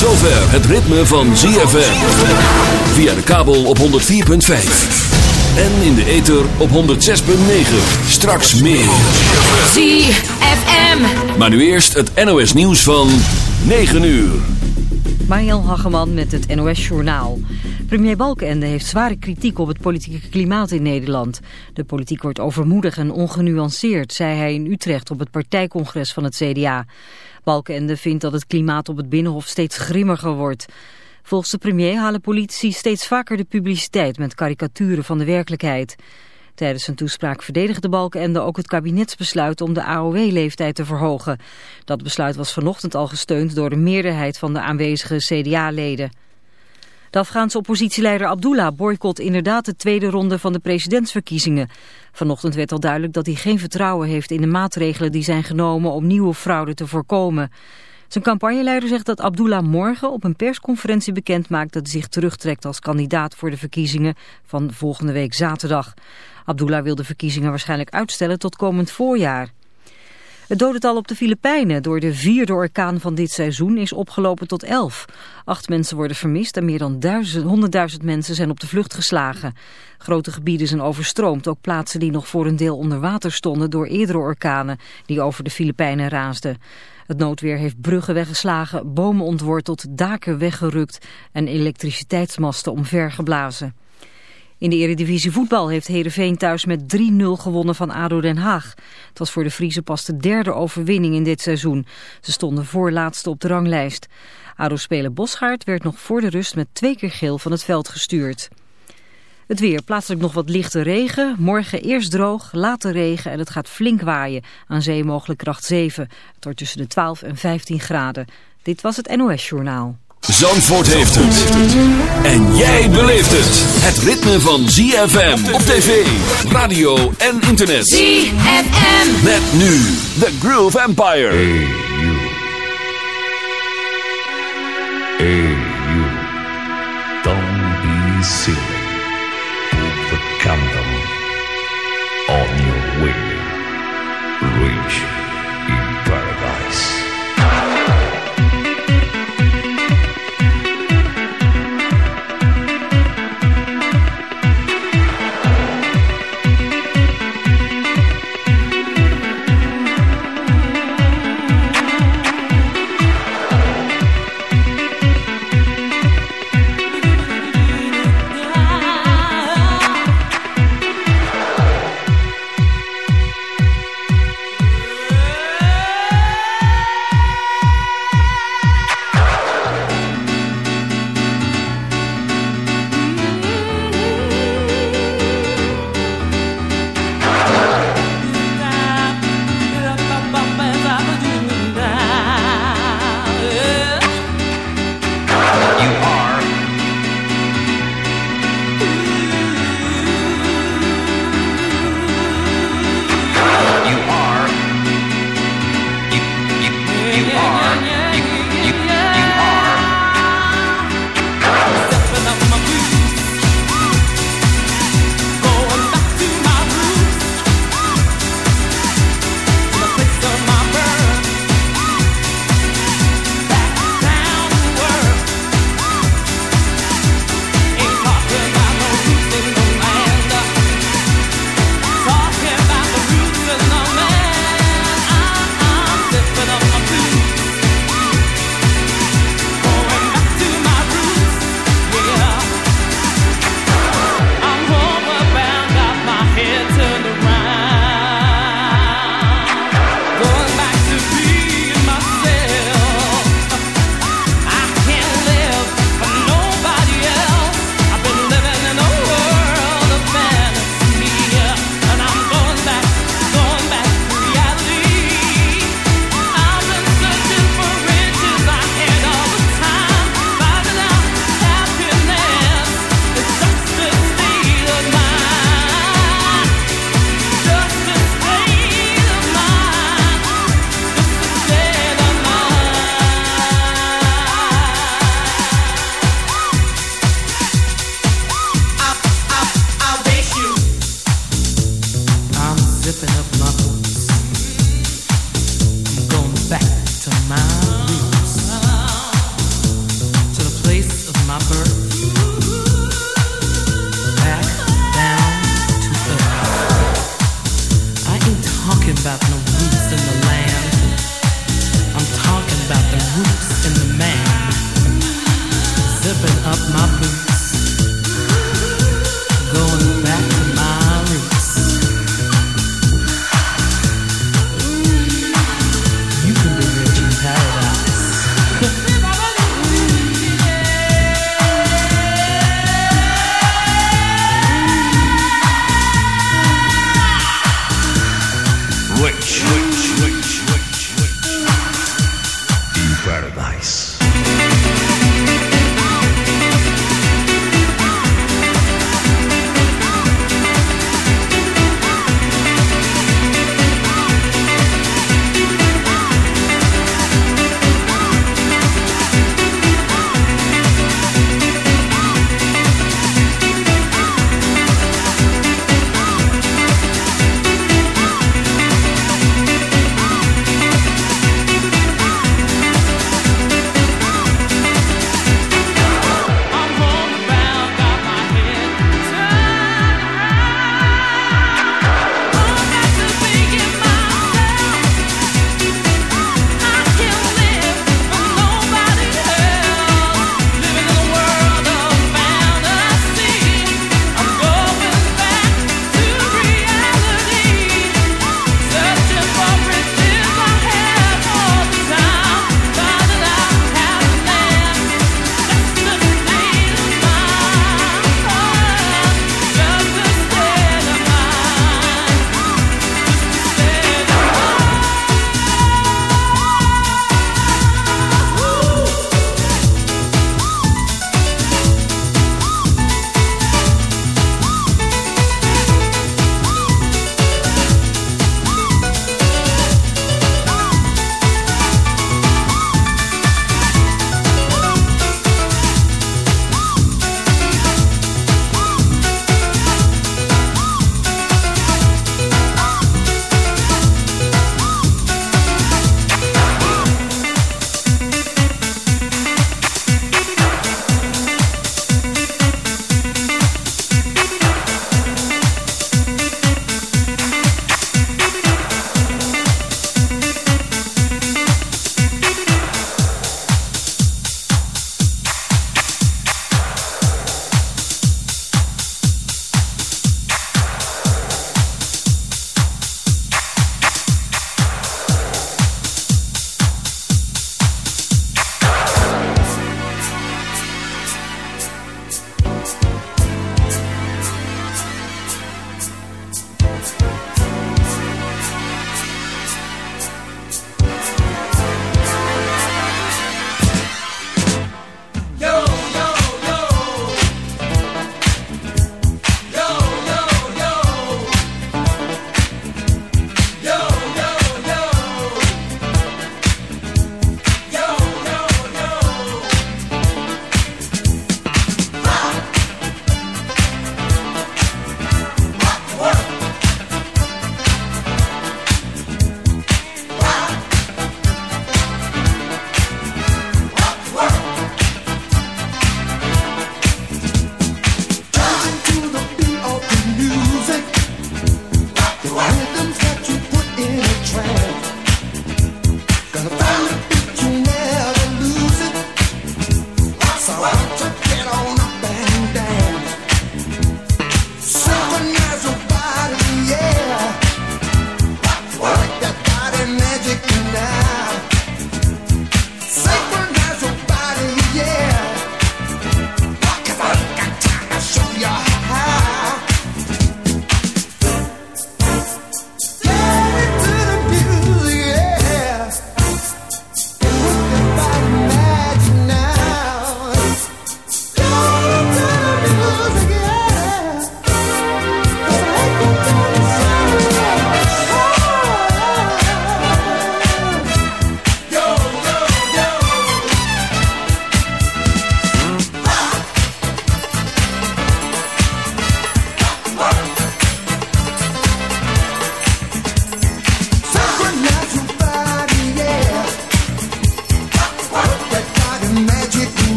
zover het ritme van ZFM. Via de kabel op 104.5. En in de ether op 106.9. Straks meer. ZFM. Maar nu eerst het NOS nieuws van 9 uur. Mariel Hageman met het NOS Journaal. Premier Balkenende heeft zware kritiek op het politieke klimaat in Nederland. De politiek wordt overmoedig en ongenuanceerd, zei hij in Utrecht op het partijcongres van het CDA. Balkenende vindt dat het klimaat op het Binnenhof steeds grimmiger wordt. Volgens de premier halen politici steeds vaker de publiciteit met karikaturen van de werkelijkheid. Tijdens zijn toespraak verdedigde Balkenende ook het kabinetsbesluit om de AOW-leeftijd te verhogen. Dat besluit was vanochtend al gesteund door de meerderheid van de aanwezige CDA-leden. De Afghaanse oppositieleider Abdullah boycott inderdaad de tweede ronde van de presidentsverkiezingen. Vanochtend werd al duidelijk dat hij geen vertrouwen heeft in de maatregelen die zijn genomen om nieuwe fraude te voorkomen. Zijn campagneleider zegt dat Abdullah morgen op een persconferentie bekend maakt dat hij zich terugtrekt als kandidaat voor de verkiezingen van volgende week zaterdag. Abdullah wil de verkiezingen waarschijnlijk uitstellen tot komend voorjaar. Het dodental op de Filipijnen door de vierde orkaan van dit seizoen is opgelopen tot elf. Acht mensen worden vermist en meer dan 100.000 mensen zijn op de vlucht geslagen. Grote gebieden zijn overstroomd, ook plaatsen die nog voor een deel onder water stonden door eerdere orkanen die over de Filipijnen raasden. Het noodweer heeft bruggen weggeslagen, bomen ontworteld, daken weggerukt en elektriciteitsmasten omvergeblazen. In de Eredivisie voetbal heeft Heerenveen thuis met 3-0 gewonnen van ADO Den Haag. Het was voor de Friese pas de derde overwinning in dit seizoen. Ze stonden voorlaatste op de ranglijst. ADO-speler Bosgaard werd nog voor de rust met twee keer geel van het veld gestuurd. Het weer, plaatselijk nog wat lichte regen. Morgen eerst droog, later regen en het gaat flink waaien. Aan zee mogelijk kracht 7. Het wordt tussen de 12 en 15 graden. Dit was het NOS Journaal. Zandvoort heeft het. En jij beleeft het. Het ritme van ZFM op tv, radio en internet. ZFM. Met nu The Groove Empire. Hey you. Hey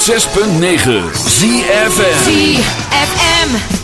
106.9 ZFM. ZFM.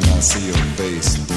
time I see your face.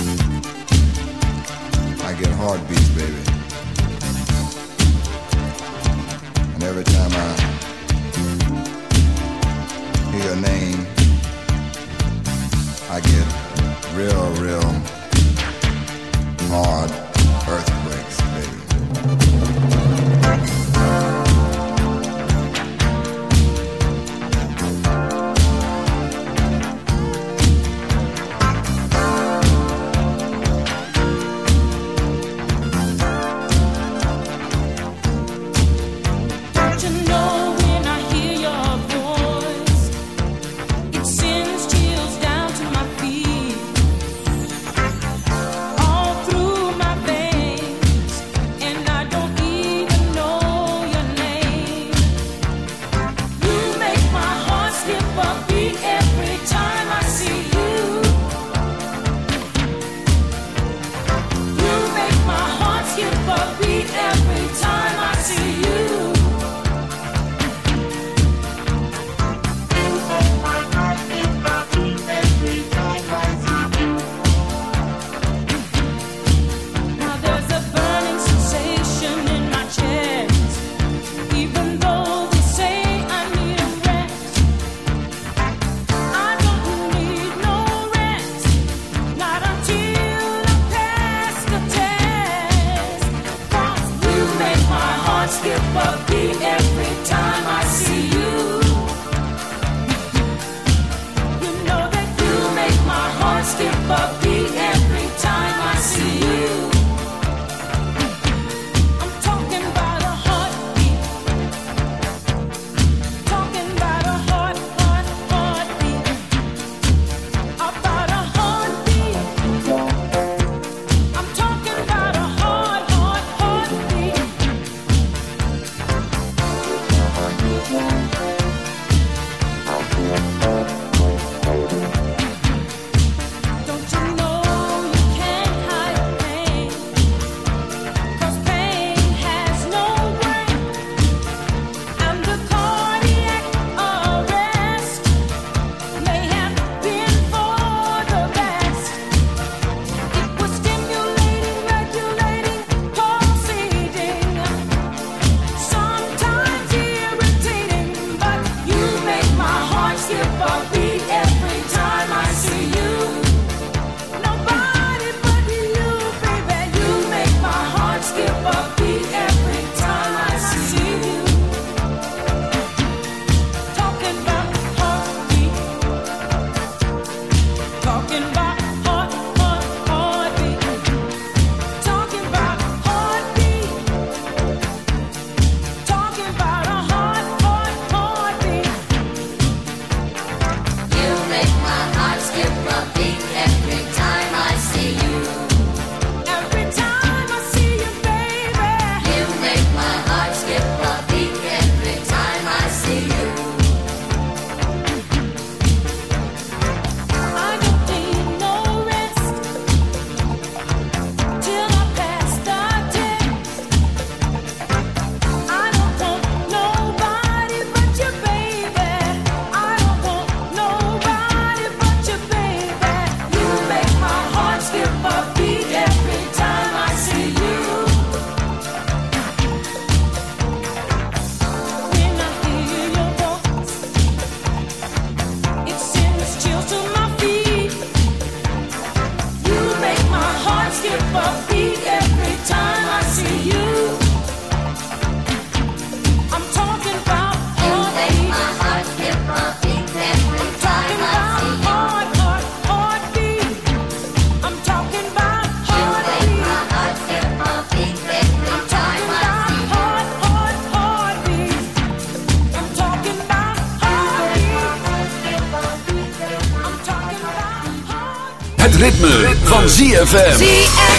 ZFM.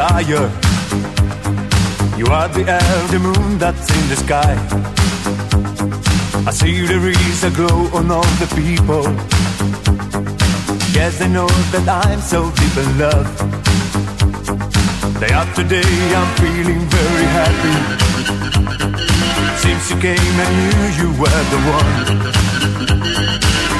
Desire. You are the the moon that's in the sky. I see there is a glow on all the people. Yes, they know that I'm so deep in love. Day after day, I'm feeling very happy. Since you came, I knew you were the one.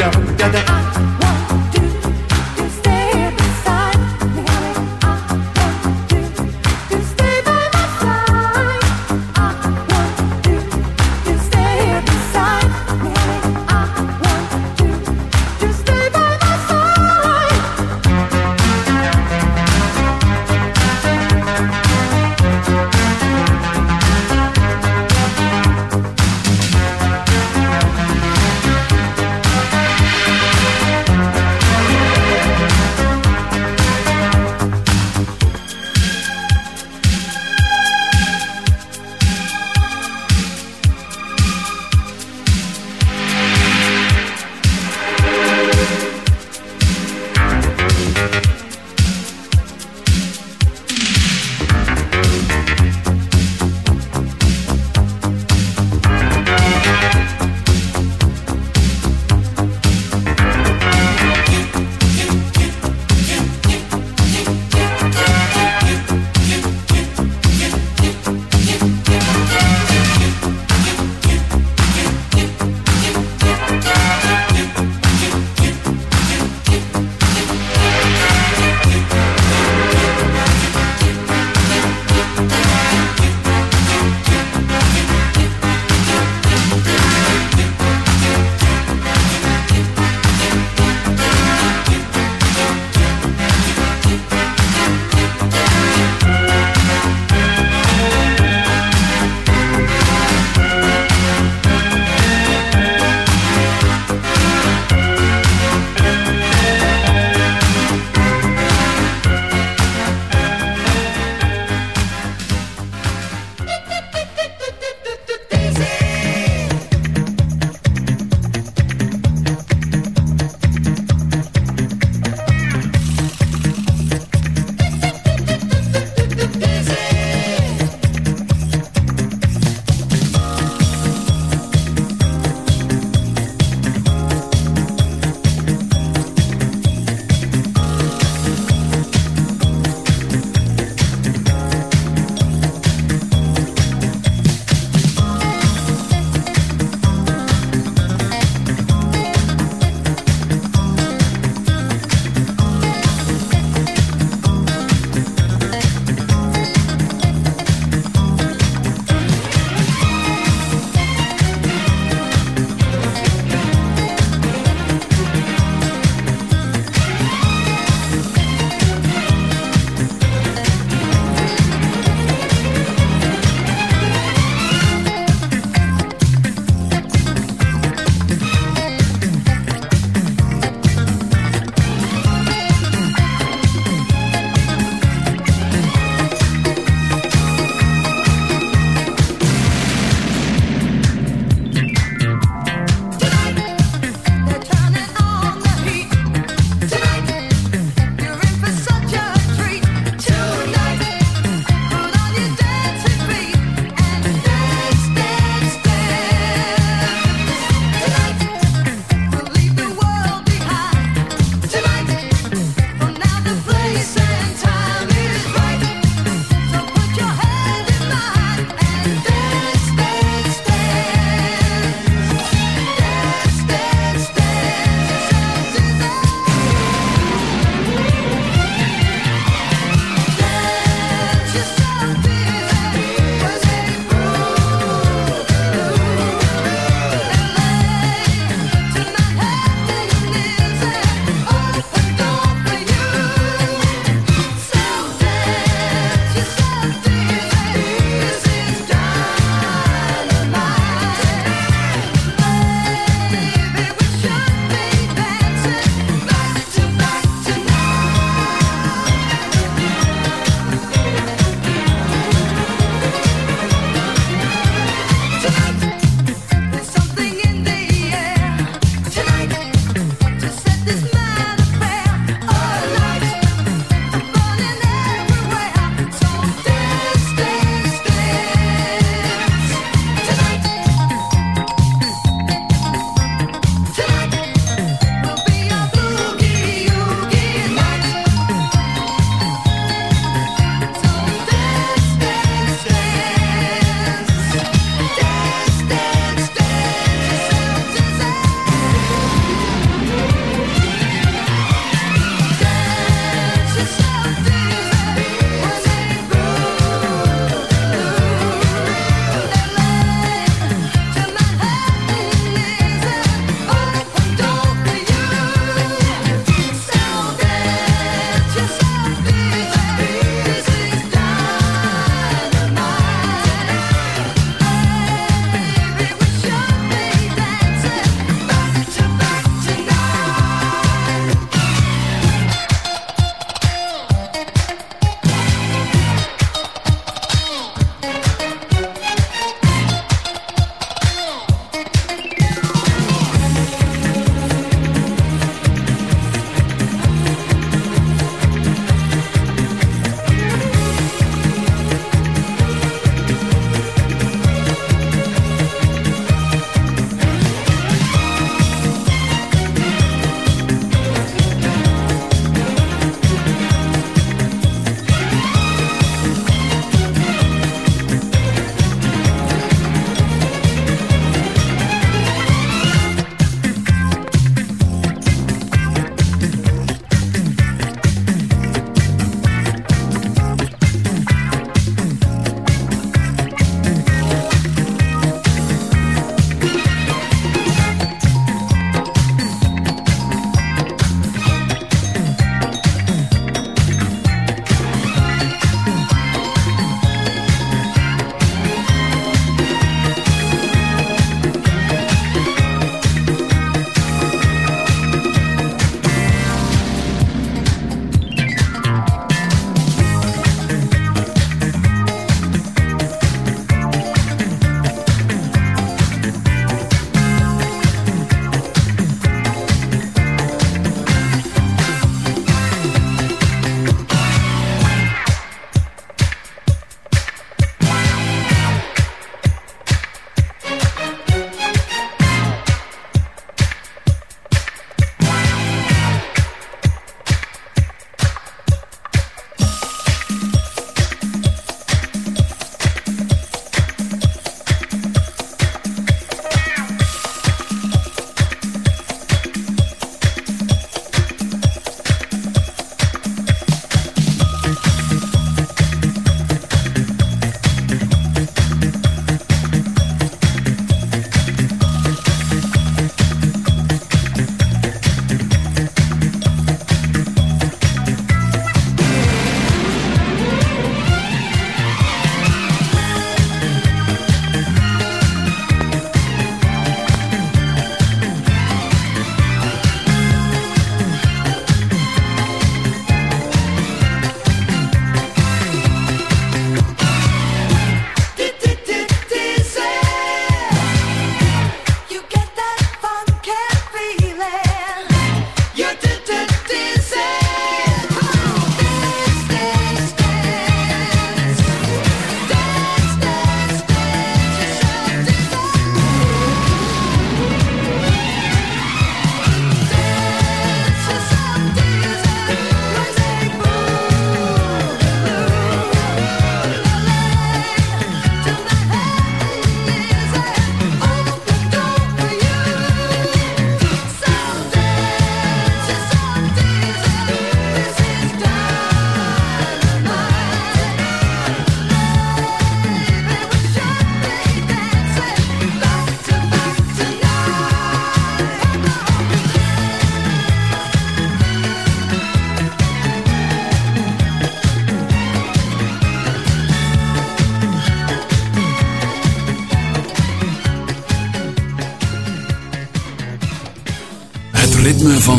down, down, down.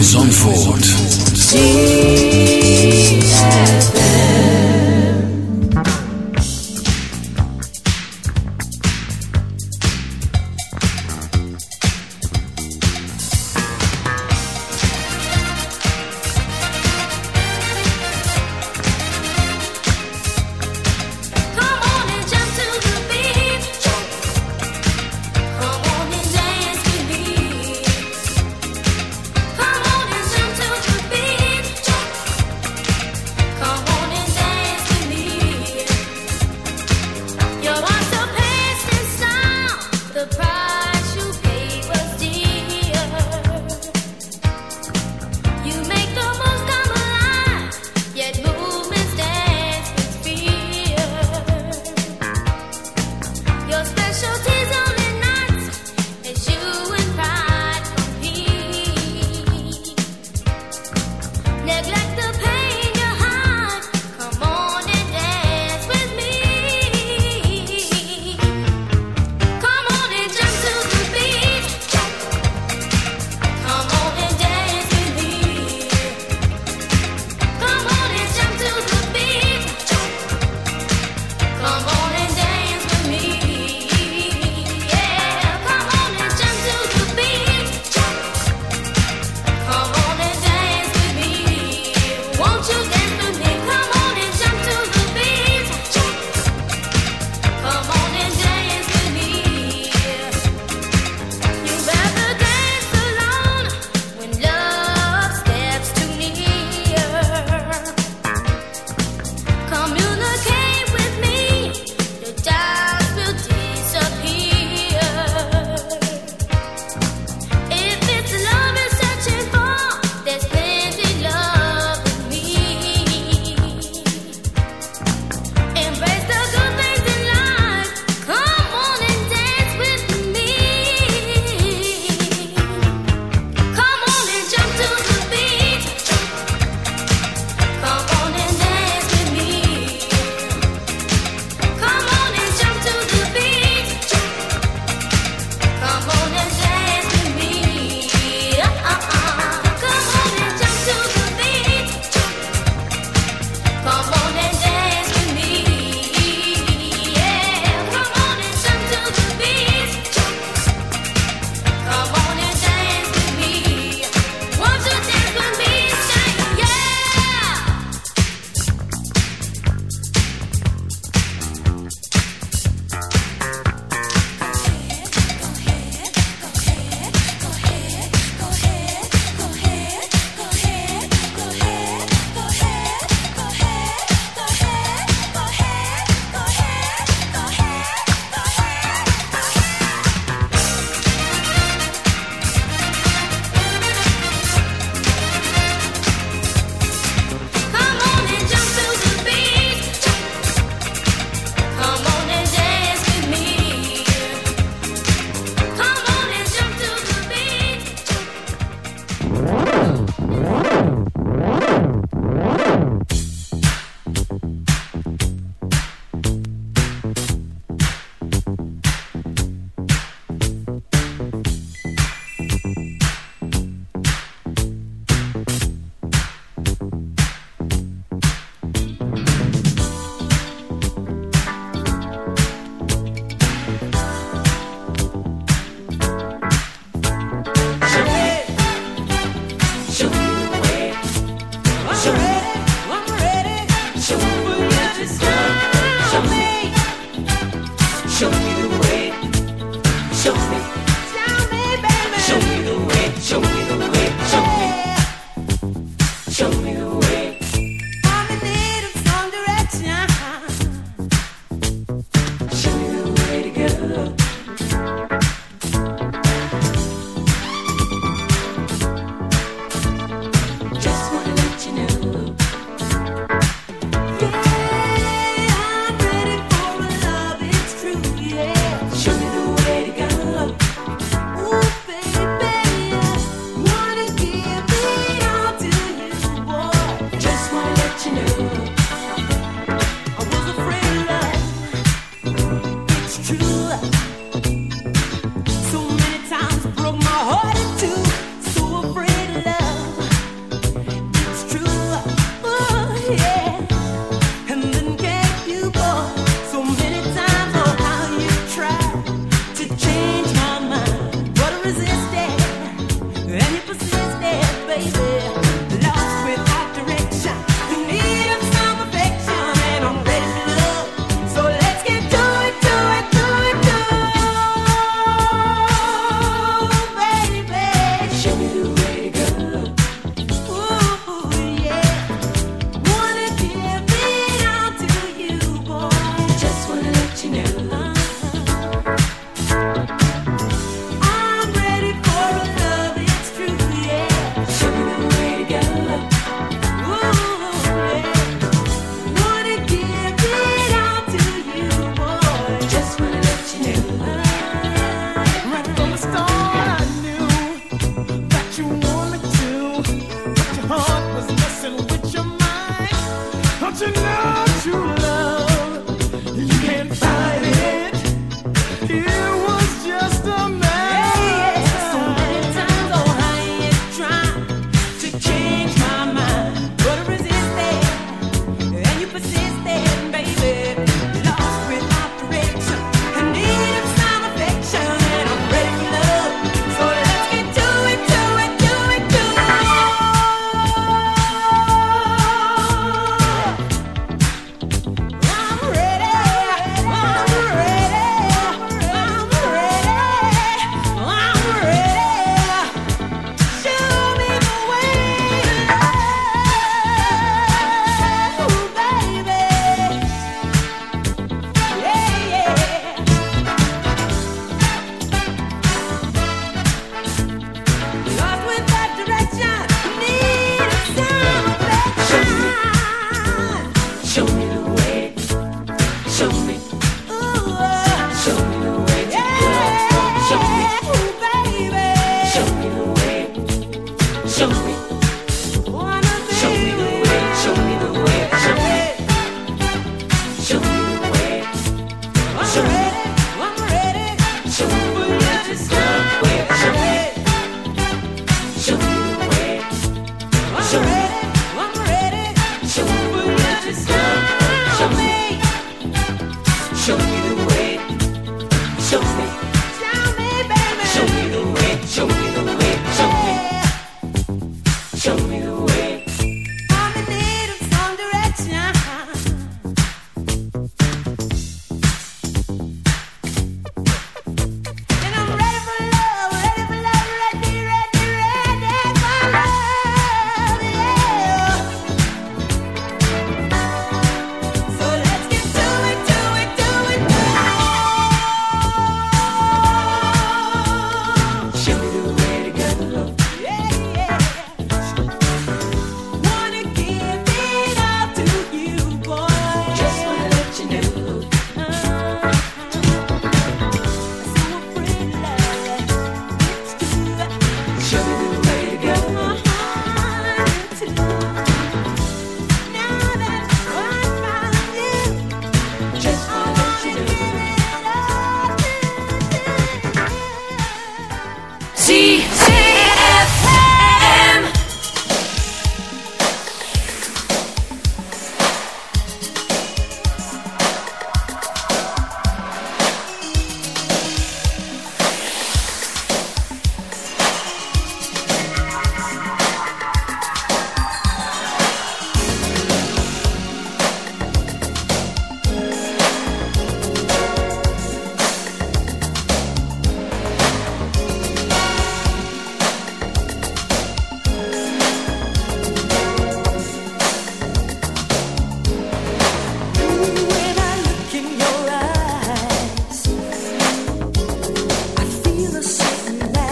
Zandvoort.